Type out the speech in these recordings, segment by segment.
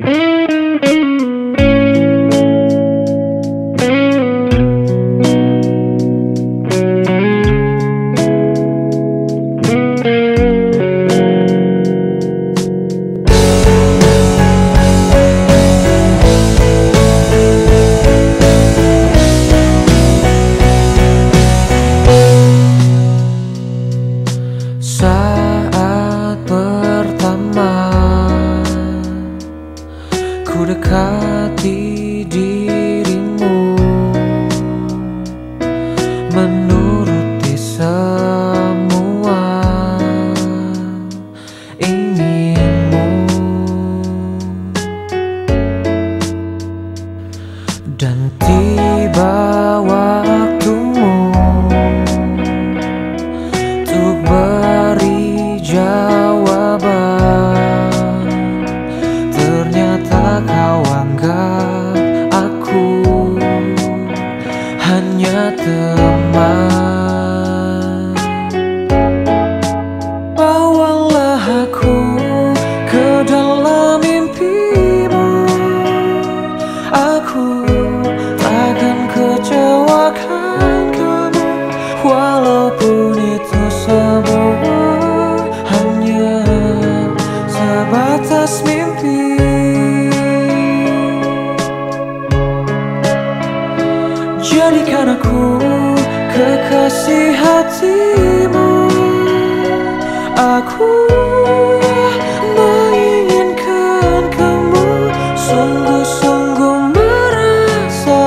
Hey. Ku dekati dirimu Menuruti semua inginmu. Dan tiba waktumu 的吗？Kekasih hatimu. Aku menginginkan kamu. Sungguh-sungguh merasa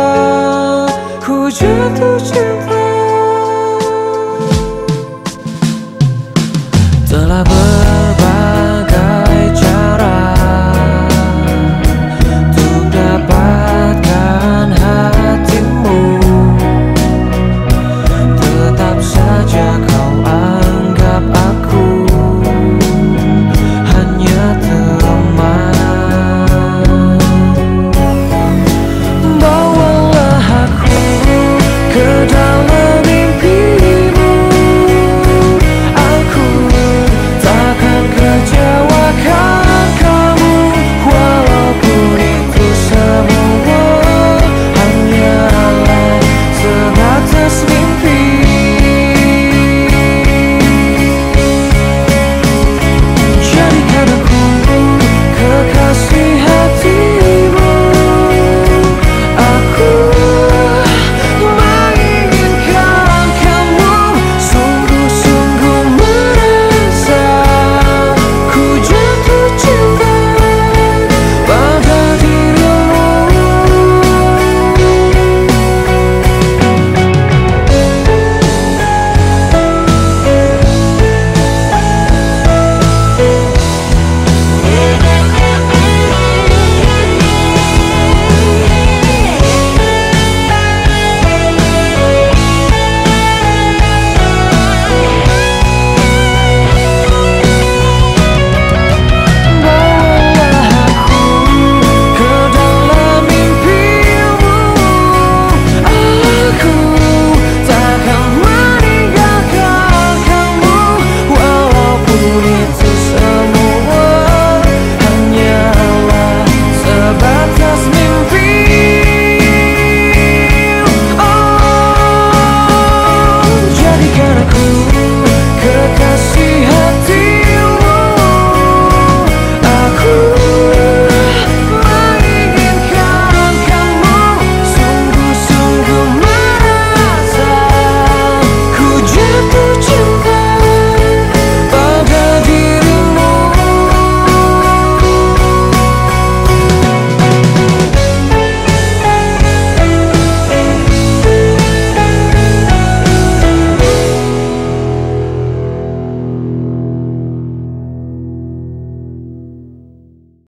Ku jatuh cinta. Telah